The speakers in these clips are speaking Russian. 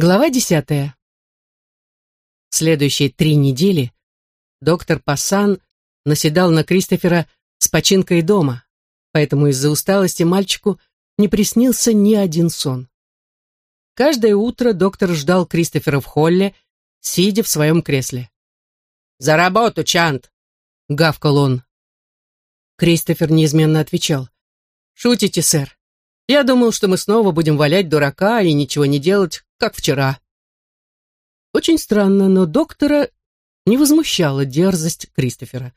Глава десятая. Следующие три недели доктор Пассан наседал на Кристофера с починкой дома, поэтому из-за усталости мальчику не приснился ни один сон. Каждое утро доктор ждал Кристофера в холле, сидя в своем кресле. «За работу, Чант!» — гавкал он. Кристофер неизменно отвечал. «Шутите, сэр. Я думал, что мы снова будем валять дурака и ничего не делать, как вчера. Очень странно, но доктора не возмущала дерзость Кристофера.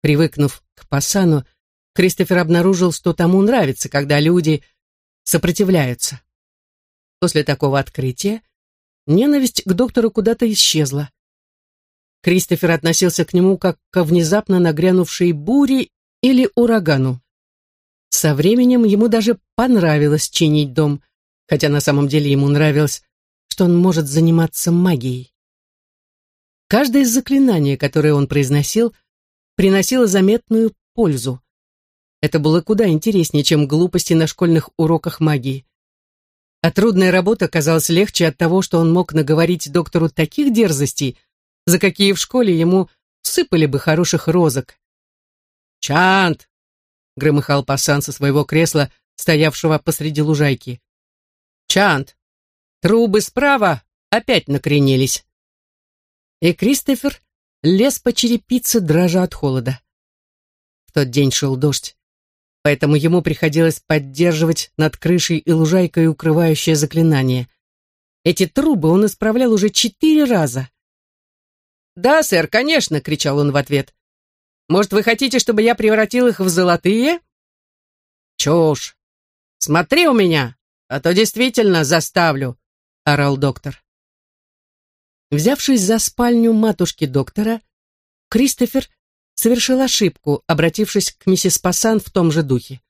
Привыкнув к Пассану, Кристофер обнаружил, что тому нравится, когда люди сопротивляются. После такого открытия ненависть к доктору куда-то исчезла. Кристофер относился к нему как к внезапно нагрянувшей буре или урагану. Со временем ему даже понравилось чинить дом, хотя на самом деле ему нравилось, что он может заниматься магией. Каждое заклинание, которое он произносил, приносило заметную пользу. Это было куда интереснее, чем глупости на школьных уроках магии. А трудная работа казалась легче от того, что он мог наговорить доктору таких дерзостей, за какие в школе ему сыпали бы хороших розок. «Чант, громыхал пасан со своего кресла, стоявшего посреди лужайки. «Чант, трубы справа опять накренились!» И Кристофер лез по черепице, дрожа от холода. В тот день шел дождь, поэтому ему приходилось поддерживать над крышей и лужайкой укрывающее заклинание. Эти трубы он исправлял уже четыре раза. «Да, сэр, конечно!» — кричал он в ответ. Может, вы хотите, чтобы я превратил их в золотые? Чушь. Смотри у меня, а то действительно заставлю, орал доктор. Взявшись за спальню матушки доктора, Кристофер совершил ошибку, обратившись к миссис Пассан в том же духе.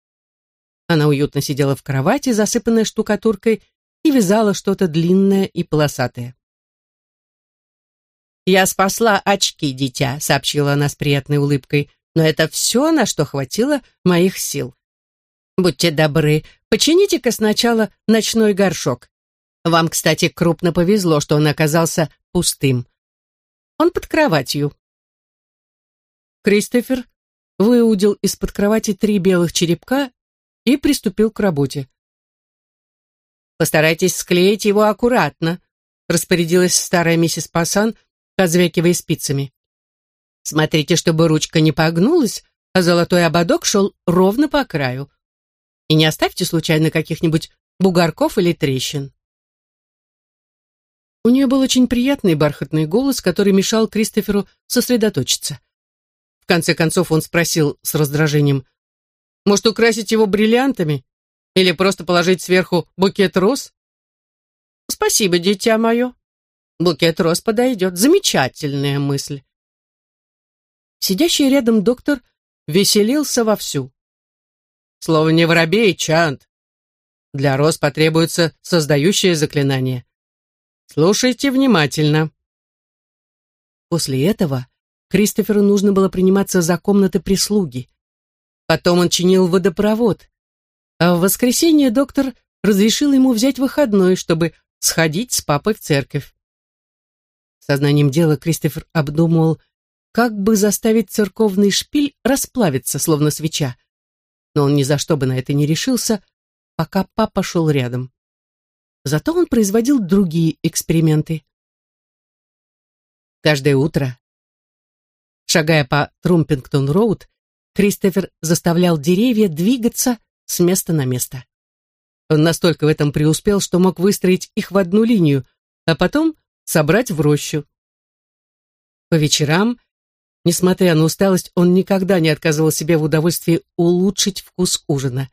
Она уютно сидела в кровати, засыпанной штукатуркой, и вязала что-то длинное и полосатое. «Я спасла очки, дитя», — сообщила она с приятной улыбкой, «но это все, на что хватило моих сил. Будьте добры, почините-ка сначала ночной горшок. Вам, кстати, крупно повезло, что он оказался пустым. Он под кроватью». Кристофер выудил из-под кровати три белых черепка и приступил к работе. «Постарайтесь склеить его аккуратно», — распорядилась старая миссис Пассан, позвякивая спицами. Смотрите, чтобы ручка не погнулась, а золотой ободок шел ровно по краю. И не оставьте случайно каких-нибудь бугорков или трещин. У нее был очень приятный бархатный голос, который мешал Кристоферу сосредоточиться. В конце концов он спросил с раздражением, «Может, украсить его бриллиантами? Или просто положить сверху букет роз?» «Спасибо, дитя мое», Букет роз подойдет. Замечательная мысль. Сидящий рядом доктор веселился вовсю. Слово не воробей, Чант. Для роз потребуется создающее заклинание. Слушайте внимательно. После этого Кристоферу нужно было приниматься за комнаты прислуги. Потом он чинил водопровод. А в воскресенье доктор разрешил ему взять выходной, чтобы сходить с папой в церковь. Сознанием дела Кристофер обдумывал, как бы заставить церковный шпиль расплавиться, словно свеча. Но он ни за что бы на это не решился, пока папа шел рядом. Зато он производил другие эксперименты. Каждое утро, шагая по Трумпингтон-роуд, Кристофер заставлял деревья двигаться с места на место. Он настолько в этом преуспел, что мог выстроить их в одну линию, а потом собрать в рощу. По вечерам, несмотря на усталость, он никогда не отказывал себе в удовольствии улучшить вкус ужина.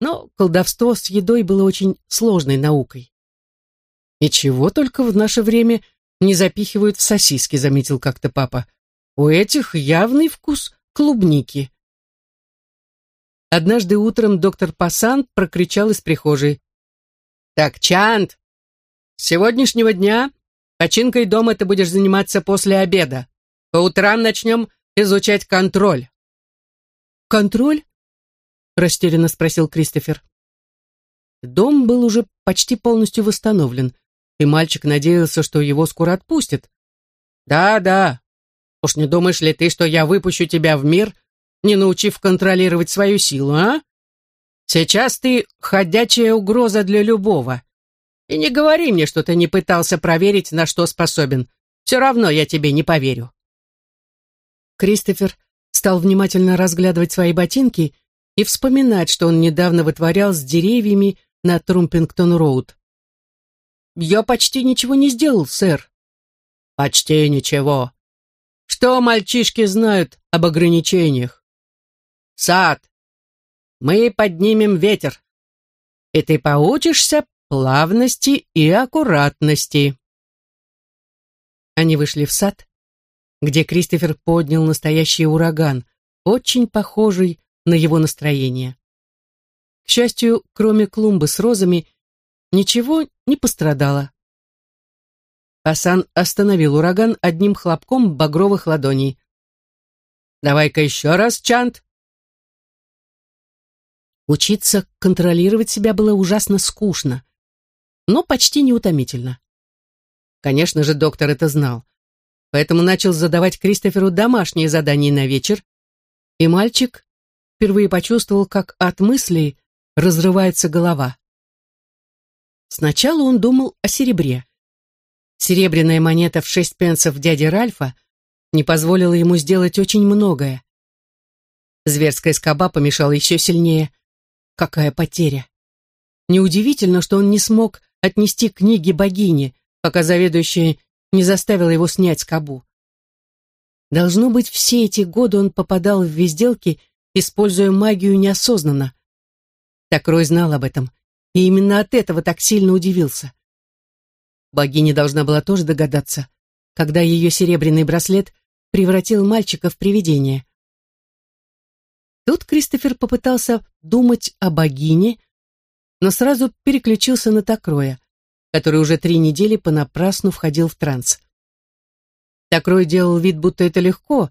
Но колдовство с едой было очень сложной наукой. «И чего только в наше время не запихивают в сосиски», — заметил как-то папа. «У этих явный вкус клубники». Однажды утром доктор Пассан прокричал из прихожей. «Так, Чант, с сегодняшнего дня Починкой дома ты будешь заниматься после обеда. По утрам начнем изучать контроль». «Контроль?» — растерянно спросил Кристофер. Дом был уже почти полностью восстановлен. и мальчик надеялся, что его скоро отпустят. «Да-да. Уж не думаешь ли ты, что я выпущу тебя в мир, не научив контролировать свою силу, а? Сейчас ты ходячая угроза для любого. И не говори мне, что ты не пытался проверить, на что способен. Все равно я тебе не поверю». Кристофер стал внимательно разглядывать свои ботинки и вспоминать, что он недавно вытворял с деревьями на Трумпингтон-роуд. «Я почти ничего не сделал, сэр». «Почти ничего. Что мальчишки знают об ограничениях?» «Сад. Мы поднимем ветер, и ты поучишься плавности и аккуратности». Они вышли в сад, где Кристофер поднял настоящий ураган, очень похожий на его настроение. К счастью, кроме клумбы с розами, ничего не пострадало. Пасан остановил ураган одним хлопком багровых ладоней. «Давай-ка еще раз, Чант!» Учиться контролировать себя было ужасно скучно, но почти неутомительно. Конечно же, доктор это знал, поэтому начал задавать Кристоферу домашние задания на вечер, и мальчик впервые почувствовал, как от мыслей разрывается голова. Сначала он думал о серебре. Серебряная монета в шесть пенсов дяди Ральфа не позволила ему сделать очень многое. Зверская скоба помешала еще сильнее. Какая потеря! Неудивительно, что он не смог отнести книги богине, пока заведующая не заставила его снять скобу. Должно быть, все эти годы он попадал в везделки, используя магию неосознанно. Так Рой знал об этом, и именно от этого так сильно удивился. Богиня должна была тоже догадаться, когда ее серебряный браслет превратил мальчика в привидение. Тут Кристофер попытался думать о богине, но сразу переключился на Такроя, который уже три недели понапрасну входил в транс. Такрой делал вид, будто это легко,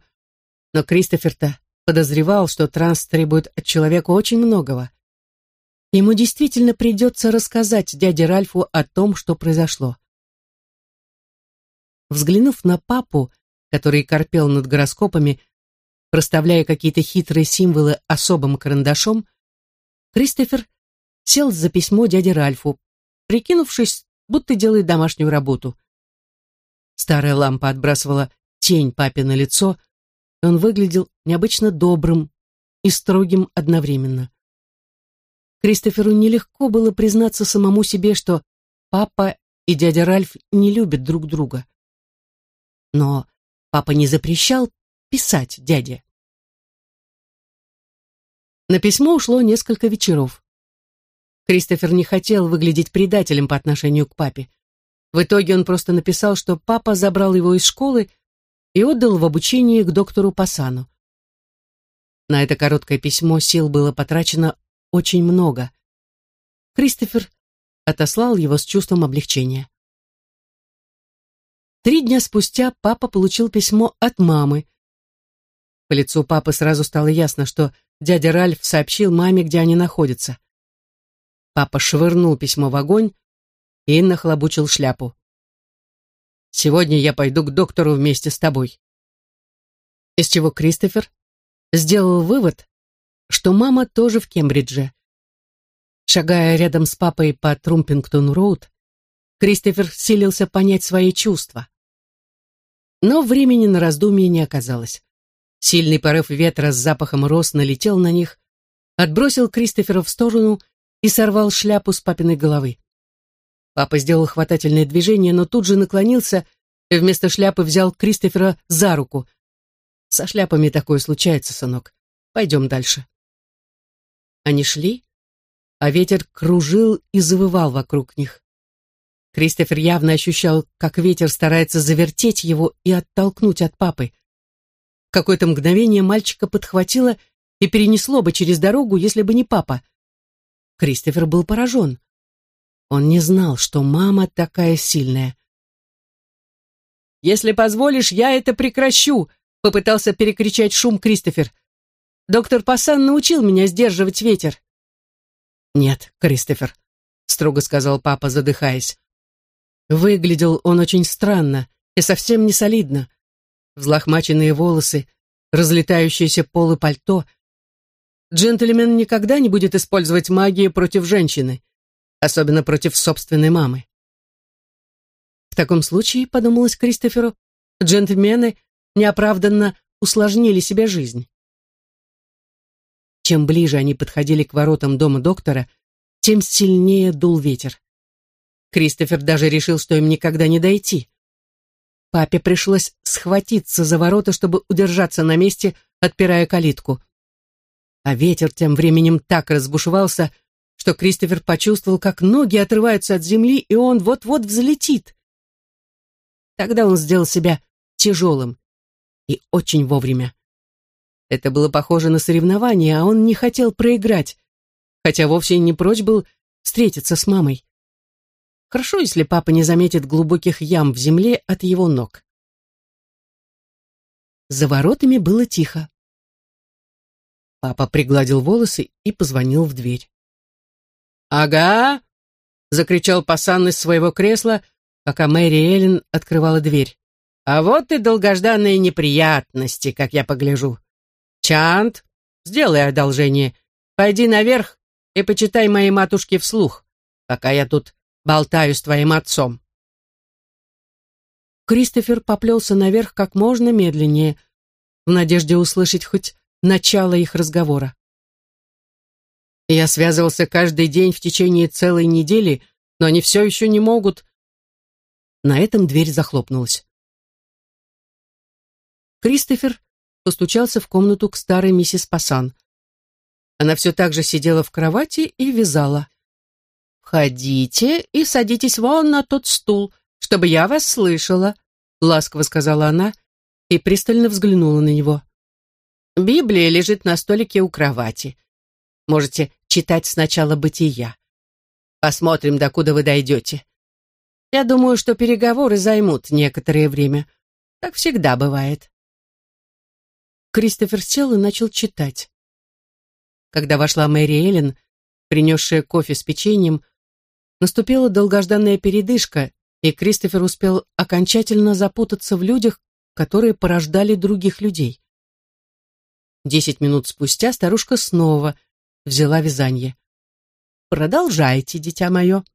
но Кристофер-то подозревал, что транс требует от человека очень многого. Ему действительно придется рассказать дяде Ральфу о том, что произошло. Взглянув на папу, который корпел над гороскопами, проставляя какие-то хитрые символы особым карандашом, Кристофер сел за письмо дяде Ральфу, прикинувшись, будто делает домашнюю работу. Старая лампа отбрасывала тень папе на лицо, и он выглядел необычно добрым и строгим одновременно. Кристоферу нелегко было признаться самому себе, что папа и дядя Ральф не любят друг друга. Но папа не запрещал писать дяде. На письмо ушло несколько вечеров. Кристофер не хотел выглядеть предателем по отношению к папе. В итоге он просто написал, что папа забрал его из школы и отдал в обучение к доктору Пасану. На это короткое письмо сил было потрачено очень много. Кристофер отослал его с чувством облегчения. Три дня спустя папа получил письмо от мамы. По лицу папы сразу стало ясно, что дядя Ральф сообщил маме, где они находятся. Папа швырнул письмо в огонь и нахлобучил шляпу. «Сегодня я пойду к доктору вместе с тобой». Из чего Кристофер сделал вывод, что мама тоже в Кембридже. Шагая рядом с папой по Трумпингтон-роуд, Кристофер силился понять свои чувства. Но времени на раздумье не оказалось. Сильный порыв ветра с запахом роз налетел на них, отбросил Кристофера в сторону и сорвал шляпу с папиной головы. Папа сделал хватательное движение, но тут же наклонился и вместо шляпы взял Кристофера за руку. «Со шляпами такое случается, сынок. Пойдем дальше». Они шли, а ветер кружил и завывал вокруг них. Кристофер явно ощущал, как ветер старается завертеть его и оттолкнуть от папы. В какое-то мгновение мальчика подхватило и перенесло бы через дорогу, если бы не папа. Кристофер был поражен. Он не знал, что мама такая сильная. «Если позволишь, я это прекращу», — попытался перекричать шум Кристофер. «Доктор Пассан научил меня сдерживать ветер». «Нет, Кристофер», — строго сказал папа, задыхаясь. Выглядел он очень странно и совсем не солидно. Взлохмаченные волосы, разлетающиеся полы пальто. Джентльмен никогда не будет использовать магию против женщины, особенно против собственной мамы. В таком случае, подумалось Кристоферу, джентльмены неоправданно усложнили себе жизнь. Чем ближе они подходили к воротам дома доктора, тем сильнее дул ветер. Кристофер даже решил, что им никогда не дойти. Папе пришлось схватиться за ворота, чтобы удержаться на месте, отпирая калитку. А ветер тем временем так разбушевался, что Кристофер почувствовал, как ноги отрываются от земли, и он вот-вот взлетит. Тогда он сделал себя тяжелым и очень вовремя. Это было похоже на соревнование, а он не хотел проиграть, хотя вовсе не прочь был встретиться с мамой. Хорошо, если папа не заметит глубоких ям в земле от его ног. За воротами было тихо. Папа пригладил волосы и позвонил в дверь. «Ага!» — закричал пасан из своего кресла, пока Мэри Эллен открывала дверь. «А вот и долгожданные неприятности, как я погляжу. Чант, сделай одолжение. Пойди наверх и почитай моей матушке вслух, пока я тут болтаю с твоим отцом. Кристофер поплелся наверх как можно медленнее, в надежде услышать хоть начало их разговора. Я связывался каждый день в течение целой недели, но они все еще не могут. На этом дверь захлопнулась. Кристофер постучался в комнату к старой миссис Пасан. Она все так же сидела в кровати и вязала. «Входите и садитесь вон на тот стул, чтобы я вас слышала», — ласково сказала она и пристально взглянула на него. «Библия лежит на столике у кровати. Можете читать сначала «Бытия». Посмотрим, докуда вы дойдете. Я думаю, что переговоры займут некоторое время. Так всегда бывает. Кристофер сел и начал читать. Когда вошла Мэри Эллен, принесшая кофе с печеньем, наступила долгожданная передышка, и Кристофер успел окончательно запутаться в людях, которые порождали других людей. Десять минут спустя старушка снова взяла вязание. «Продолжайте, дитя мое».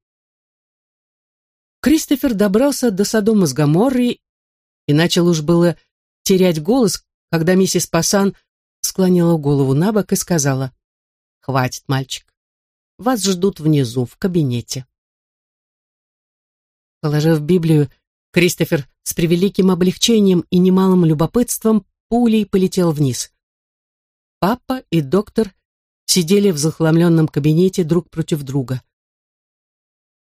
Кристофер добрался до Содома с Гоморрой и начал уж было терять голос, когда миссис Пасан склонила голову на бок и сказала, «Хватит, мальчик, вас ждут внизу, в кабинете». Положив Библию, Кристофер с превеликим облегчением и немалым любопытством пулей полетел вниз. Папа и доктор сидели в захламленном кабинете друг против друга.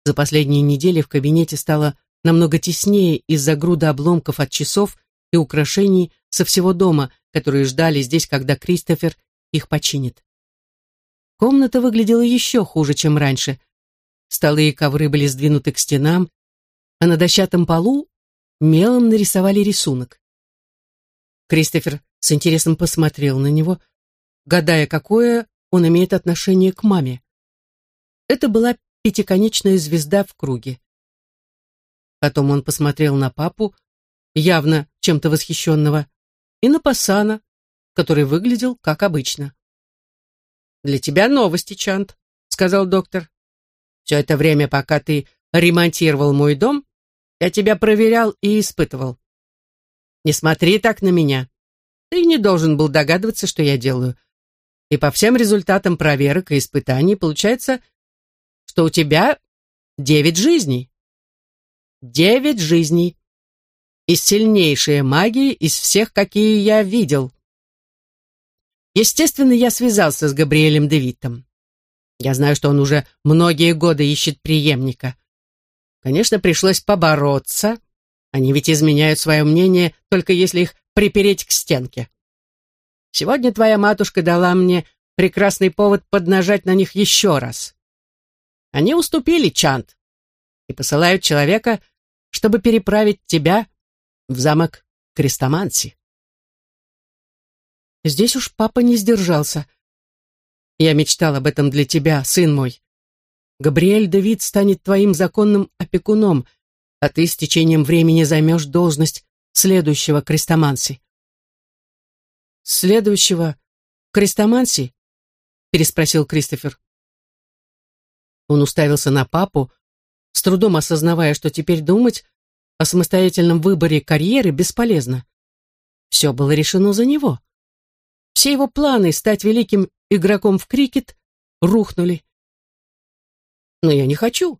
За последние недели в кабинете стало намного теснее из-за груда обломков от часов и украшений со всего дома, которые ждали здесь, когда Кристофер их починит. Комната выглядела еще хуже, чем раньше. Столы и ковры были сдвинуты к стенам, а на дощатом полу мелом нарисовали рисунок. Кристофер с интересом посмотрел на него, гадая, какое он имеет отношение к маме. Это была пятиконечная звезда в круге. Потом он посмотрел на папу, явно чем-то восхищенного, и на Пассана, который выглядел как обычно. «Для тебя новости, Чант», — сказал доктор. «Все это время, пока ты ремонтировал мой дом, я тебя проверял и испытывал. Не смотри так на меня. Ты не должен был догадываться, что я делаю. И по всем результатам проверок и испытаний получается, что у тебя девять жизней. Девять жизней и сильнейшая магия из всех, какие я видел. Естественно, я связался с Габриэлем Девитом. Я знаю, что он уже многие годы ищет преемника. Конечно, пришлось побороться. Они ведь изменяют свое мнение, только если их припереть к стенке. Сегодня твоя матушка дала мне прекрасный повод поднажать на них еще раз. Они уступили, Чант, и посылают человека, чтобы переправить тебя в замок Крестоманси. Здесь уж папа не сдержался. Я мечтал об этом для тебя, сын мой. Габриэль Давид станет твоим законным опекуном, а ты с течением времени займешь должность следующего крестоманси. Следующего крестоманси? переспросил Кристофер. Он уставился на папу, с трудом осознавая, что теперь думать о самостоятельном выборе карьеры бесполезно. Все было решено за него. Все его планы стать великим игроком в крикет рухнули. Но я не хочу.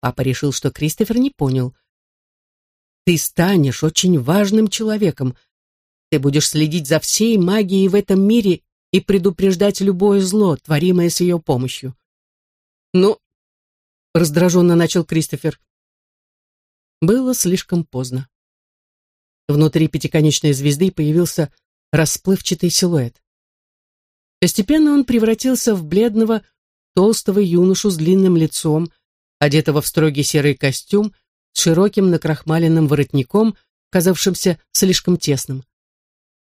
Папа решил, что Кристофер не понял. Ты станешь очень важным человеком. Ты будешь следить за всей магией в этом мире и предупреждать любое зло, творимое с ее помощью. Ну, раздраженно начал Кристофер. Было слишком поздно. Внутри пятиконечной звезды появился расплывчатый силуэт. Постепенно он превратился в бледного, толстого юношу с длинным лицом, одетого в строгий серый костюм, с широким накрахмаленным воротником, казавшимся слишком тесным.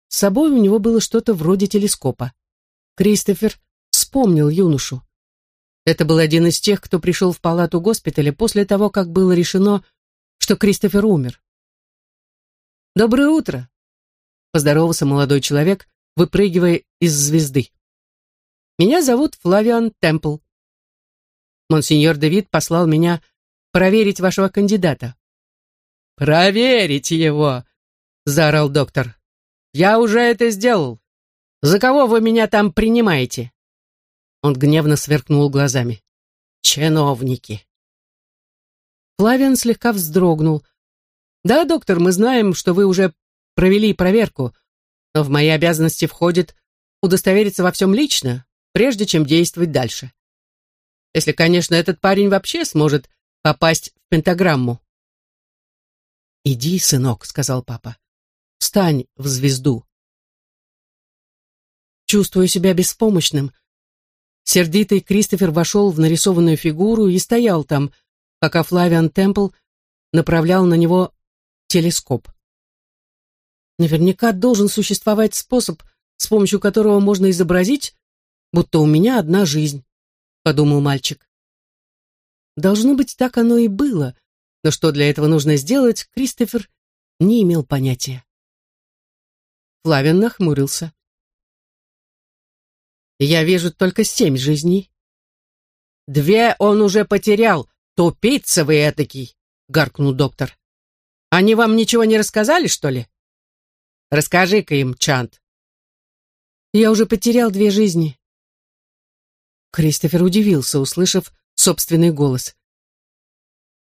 С собой у него было что-то вроде телескопа. Кристофер вспомнил юношу. Это был один из тех, кто пришел в палату госпиталя после того, как было решено, что Кристофер умер. «Доброе утро!» — поздоровался молодой человек, выпрыгивая из звезды. «Меня зовут Флавиан Темпл. Монсеньор Давид послал меня проверить вашего кандидата». «Проверить его!» — заорал доктор. «Я уже это сделал. За кого вы меня там принимаете?» Он гневно сверкнул глазами. «Чиновники!» Флавиан слегка вздрогнул. «Да, доктор, мы знаем, что вы уже провели проверку, но в мои обязанности входит удостовериться во всем лично, прежде чем действовать дальше. Если, конечно, этот парень вообще сможет попасть в пентаграмму. «Иди, сынок», — сказал папа. «Встань в звезду». Чувствуя себя беспомощным, сердитый Кристофер вошел в нарисованную фигуру и стоял там, пока Флавиан Темпл направлял на него телескоп. Наверняка должен существовать способ, с помощью которого можно изобразить, будто у меня одна жизнь подумал мальчик. Должно быть, так оно и было, но что для этого нужно сделать, Кристофер не имел понятия. Флавин нахмурился. «Я вижу только семь жизней». «Две он уже потерял, тупица вы этакий», — гаркнул доктор. «Они вам ничего не рассказали, что ли?» «Расскажи-ка им, Чант». «Я уже потерял две жизни», Кристофер удивился, услышав собственный голос.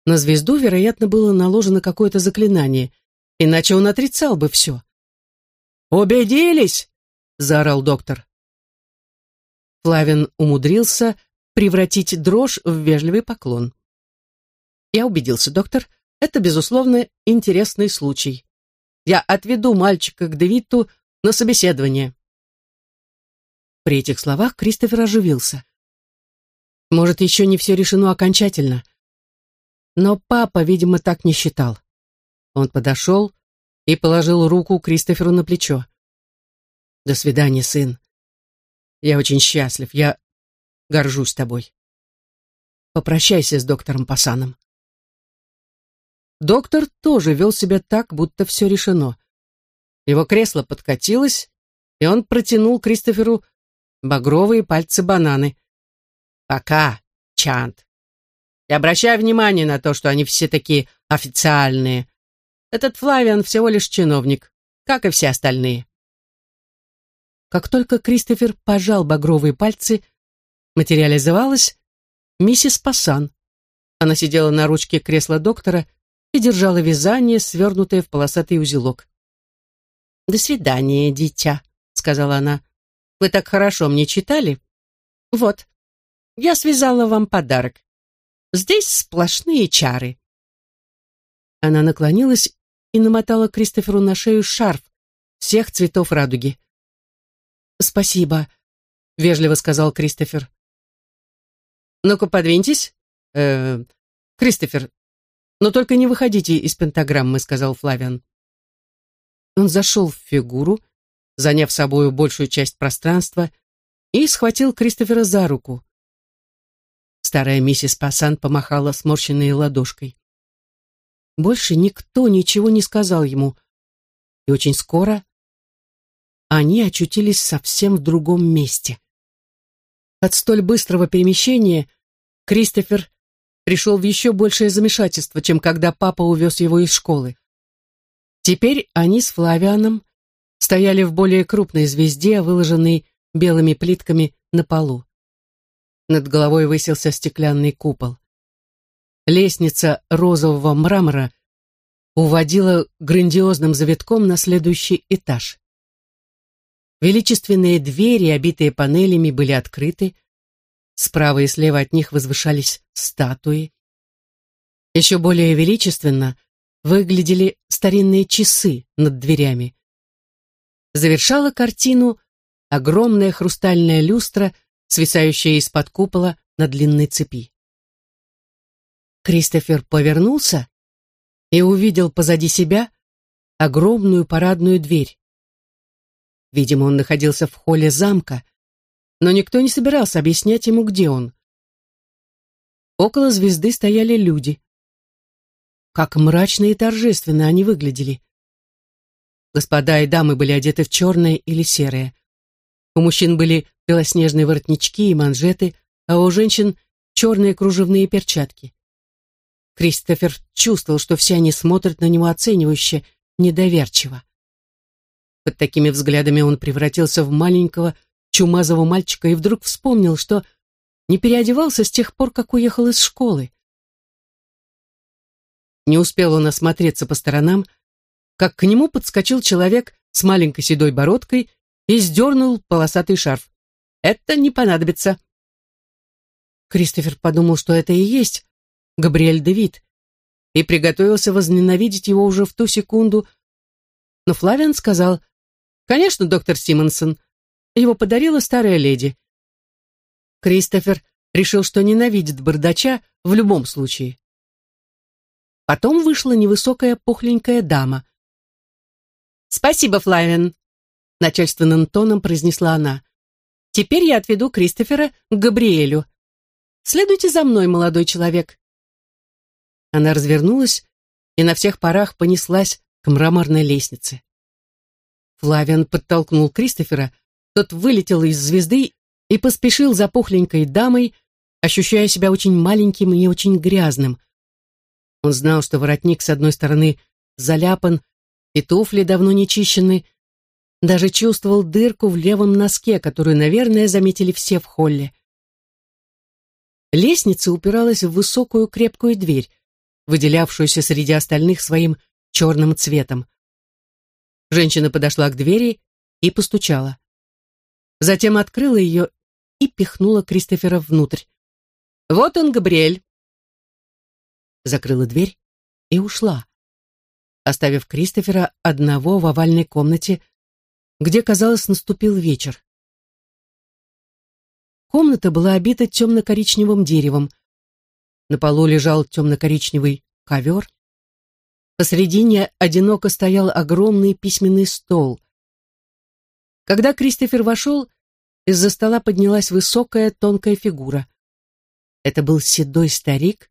На звезду, вероятно, было наложено какое-то заклинание, иначе он отрицал бы все. «Убедились!» — заорал доктор. Флавин умудрился превратить дрожь в вежливый поклон. «Я убедился, доктор. Это, безусловно, интересный случай. Я отведу мальчика к Девиту на собеседование». При этих словах Кристофер оживился. Может, еще не все решено окончательно. Но папа, видимо, так не считал. Он подошел и положил руку Кристоферу на плечо. «До свидания, сын. Я очень счастлив. Я горжусь тобой. Попрощайся с доктором Пасаном». Доктор тоже вел себя так, будто все решено. Его кресло подкатилось, и он протянул Кристоферу багровые пальцы бананы. «Пока, Чант. И обращай внимание на то, что они все такие официальные. Этот Флавиан всего лишь чиновник, как и все остальные». Как только Кристофер пожал багровые пальцы, материализовалась миссис Пассан. Она сидела на ручке кресла доктора и держала вязание, свернутое в полосатый узелок. «До свидания, дитя», — сказала она. Вы так хорошо мне читали? Вот, я связала вам подарок. Здесь сплошные чары. Она наклонилась и намотала Кристоферу на шею шарф всех цветов радуги. «Спасибо», — вежливо сказал Кристофер. «Ну-ка, подвиньтесь. Э, -э Кристофер, но только не выходите из пентаграммы», — сказал Флавиан. Он зашел в фигуру, заняв собою большую часть пространства, и схватил Кристофера за руку. Старая миссис Пассан помахала сморщенной ладошкой. Больше никто ничего не сказал ему, и очень скоро они очутились совсем в другом месте. От столь быстрого перемещения Кристофер пришел в еще большее замешательство, чем когда папа увез его из школы. Теперь они с Флавианом стояли в более крупной звезде, выложенной белыми плитками на полу. Над головой высился стеклянный купол. Лестница розового мрамора уводила грандиозным завитком на следующий этаж. Величественные двери, обитые панелями, были открыты. Справа и слева от них возвышались статуи. Еще более величественно выглядели старинные часы над дверями. Завершала картину огромная хрустальная люстра, свисающая из-под купола на длинной цепи. Кристофер повернулся и увидел позади себя огромную парадную дверь. Видимо, он находился в холле замка, но никто не собирался объяснять ему, где он. Около звезды стояли люди. Как мрачно и торжественно они выглядели. Господа и дамы были одеты в черное или серое. У мужчин были белоснежные воротнички и манжеты, а у женщин черные кружевные перчатки. Кристофер чувствовал, что все они смотрят на него оценивающе, недоверчиво. Под такими взглядами он превратился в маленького чумазого мальчика и вдруг вспомнил, что не переодевался с тех пор, как уехал из школы. Не успел он осмотреться по сторонам, как к нему подскочил человек с маленькой седой бородкой и сдернул полосатый шарф. «Это не понадобится». Кристофер подумал, что это и есть Габриэль Девит, и приготовился возненавидеть его уже в ту секунду, но Флавиан сказал Конечно, доктор Симонсон. Его подарила старая леди. Кристофер решил, что ненавидит бардача в любом случае. Потом вышла невысокая пухленькая дама. «Спасибо, Флавиан», — начальственным тоном произнесла она. «Теперь я отведу Кристофера к Габриэлю. Следуйте за мной, молодой человек». Она развернулась и на всех парах понеслась к мраморной лестнице. Флавиан подтолкнул Кристофера, тот вылетел из звезды и поспешил за пухленькой дамой, ощущая себя очень маленьким и очень грязным. Он знал, что воротник с одной стороны заляпан, и туфли давно не чищены, даже чувствовал дырку в левом носке, которую, наверное, заметили все в холле. Лестница упиралась в высокую крепкую дверь, выделявшуюся среди остальных своим черным цветом. Женщина подошла к двери и постучала. Затем открыла ее и пихнула Кристофера внутрь. «Вот он, Габриэль!» Закрыла дверь и ушла, оставив Кристофера одного в овальной комнате, где, казалось, наступил вечер. Комната была обита темно-коричневым деревом. На полу лежал темно-коричневый ковер, Посредине одиноко стоял огромный письменный стол. Когда Кристофер вошел, из-за стола поднялась высокая тонкая фигура. Это был седой старик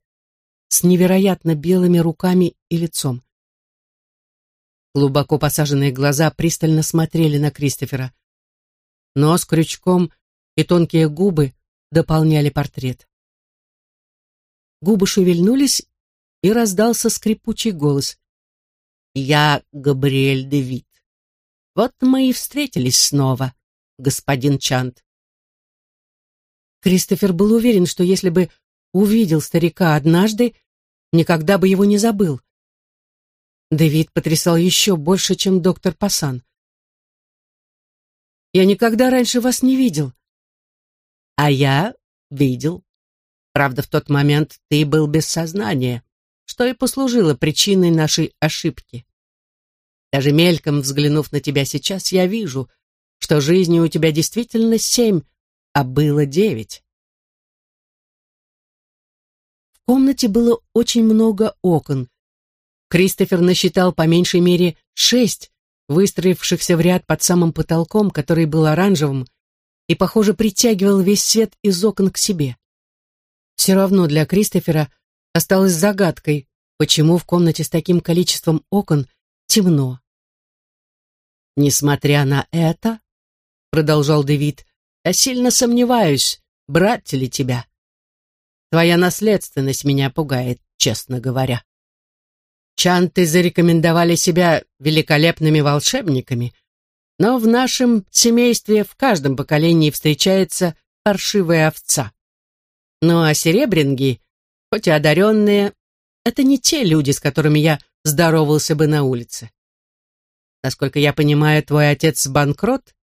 с невероятно белыми руками и лицом. Глубоко посаженные глаза пристально смотрели на Кристофера. Нос крючком и тонкие губы дополняли портрет. Губы шевельнулись, и раздался скрипучий голос. «Я Габриэль Девит. Вот мы и встретились снова, господин Чант». Кристофер был уверен, что если бы увидел старика однажды, никогда бы его не забыл. Дэвид потрясал еще больше, чем доктор Пасан. «Я никогда раньше вас не видел». «А я видел. Правда, в тот момент ты был без сознания что и послужило причиной нашей ошибки. Даже мельком взглянув на тебя сейчас, я вижу, что жизни у тебя действительно семь, а было девять. В комнате было очень много окон. Кристофер насчитал по меньшей мере шесть, выстроившихся в ряд под самым потолком, который был оранжевым, и, похоже, притягивал весь свет из окон к себе. Все равно для Кристофера осталось загадкой, почему в комнате с таким количеством окон темно. «Несмотря на это, — продолжал Дэвид, — я сильно сомневаюсь, брать ли тебя. Твоя наследственность меня пугает, честно говоря. Чанты зарекомендовали себя великолепными волшебниками, но в нашем семействе в каждом поколении встречается паршивая овца. Ну а серебрянги, хоть и одаренные, это не те люди, с которыми я здоровался бы на улице. Насколько я понимаю, твой отец банкрот,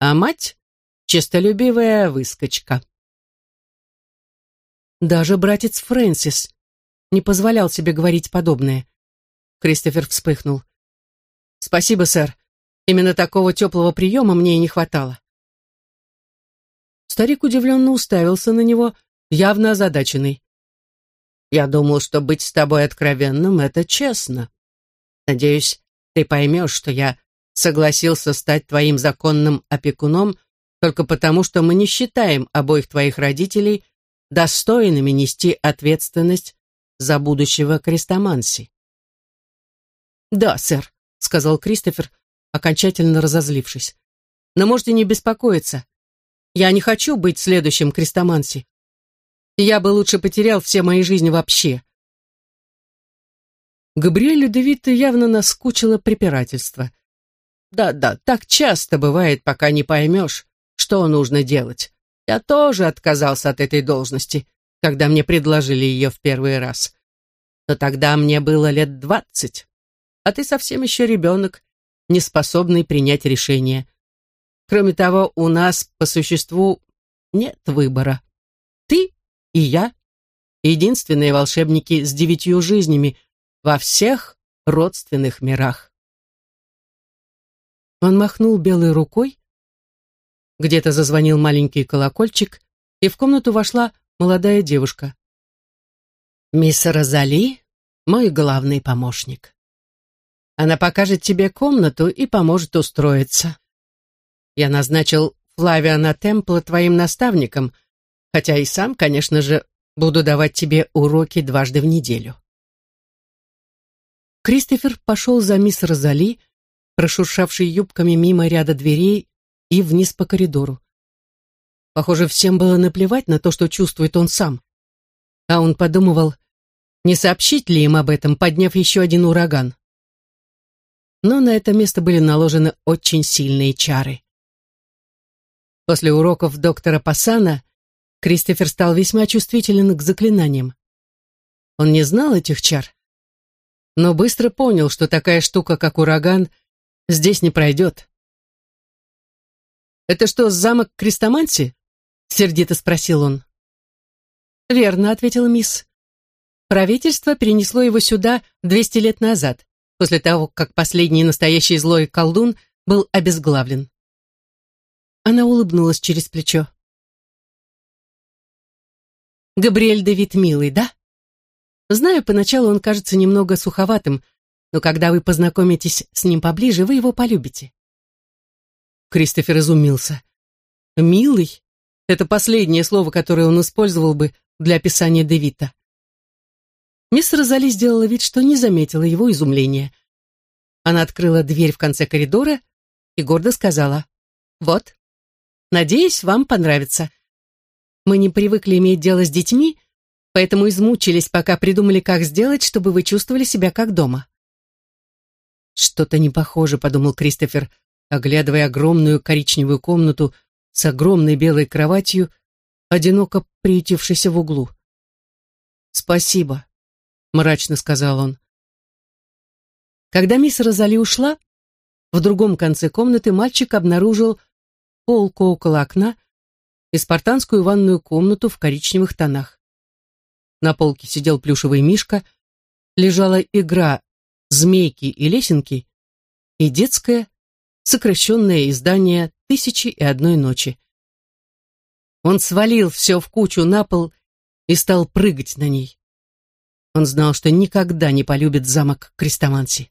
а мать — честолюбивая выскочка. Даже братец Фрэнсис не позволял себе говорить подобное. Кристофер вспыхнул. «Спасибо, сэр. Именно такого теплого приема мне и не хватало». Старик удивленно уставился на него, явно озадаченный. «Я думал, что быть с тобой откровенным — это честно. Надеюсь, ты поймешь, что я согласился стать твоим законным опекуном только потому, что мы не считаем обоих твоих родителей достойными нести ответственность за будущего крестоманси. «Да, сэр», — сказал Кристофер, окончательно разозлившись. «Но можете не беспокоиться. Я не хочу быть следующим крестоманси. Я бы лучше потерял все мои жизни вообще». Габриэлю Девитто явно наскучило препирательство. «Да-да, так часто бывает, пока не поймешь, что нужно делать. Я тоже отказался от этой должности, когда мне предложили ее в первый раз. Но тогда мне было лет двадцать, а ты совсем еще ребенок, не способный принять решение. Кроме того, у нас, по существу, нет выбора. Ты и я — единственные волшебники с девятью жизнями во всех родственных мирах. Он махнул белой рукой, где-то зазвонил маленький колокольчик, и в комнату вошла молодая девушка. «Мисс Розали, мой главный помощник. Она покажет тебе комнату и поможет устроиться. Я назначил Флавиана Темпла твоим наставником, хотя и сам, конечно же, буду давать тебе уроки дважды в неделю». Кристофер пошел за мисс Розали, прошуршавшей юбками мимо ряда дверей и вниз по коридору. Похоже, всем было наплевать на то, что чувствует он сам. А он подумывал, не сообщить ли им об этом, подняв еще один ураган. Но на это место были наложены очень сильные чары. После уроков доктора Пассана Кристофер стал весьма чувствителен к заклинаниям. Он не знал этих чар, но быстро понял, что такая штука, как ураган, здесь не пройдет. «Это что, замок Крестоманси?» — сердито спросил он. «Верно», — ответила мисс. «Правительство перенесло его сюда двести лет назад, после того, как последний настоящий злой колдун был обезглавлен». Она улыбнулась через плечо. «Габриэль Давид милый, да? Знаю, поначалу он кажется немного суховатым, но когда вы познакомитесь с ним поближе, вы его полюбите. Кристофер изумился. «Милый» — это последнее слово, которое он использовал бы для описания Девита. Мисс Розали сделала вид, что не заметила его изумления. Она открыла дверь в конце коридора и гордо сказала «Вот, надеюсь, вам понравится. Мы не привыкли иметь дело с детьми, поэтому измучились, пока придумали, как сделать, чтобы вы чувствовали себя как дома». «Что-то не похоже», — подумал Кристофер, оглядывая огромную коричневую комнату с огромной белой кроватью, одиноко приютившейся в углу. «Спасибо», — мрачно сказал он. Когда мисс Розали ушла, в другом конце комнаты мальчик обнаружил полку около окна и спартанскую ванную комнату в коричневых тонах. На полке сидел плюшевый мишка, лежала игра «Змейки и лесенки» и детская сокращенное издание «Тысячи и одной ночи». Он свалил все в кучу на пол и стал прыгать на ней. Он знал, что никогда не полюбит замок Крестоманси.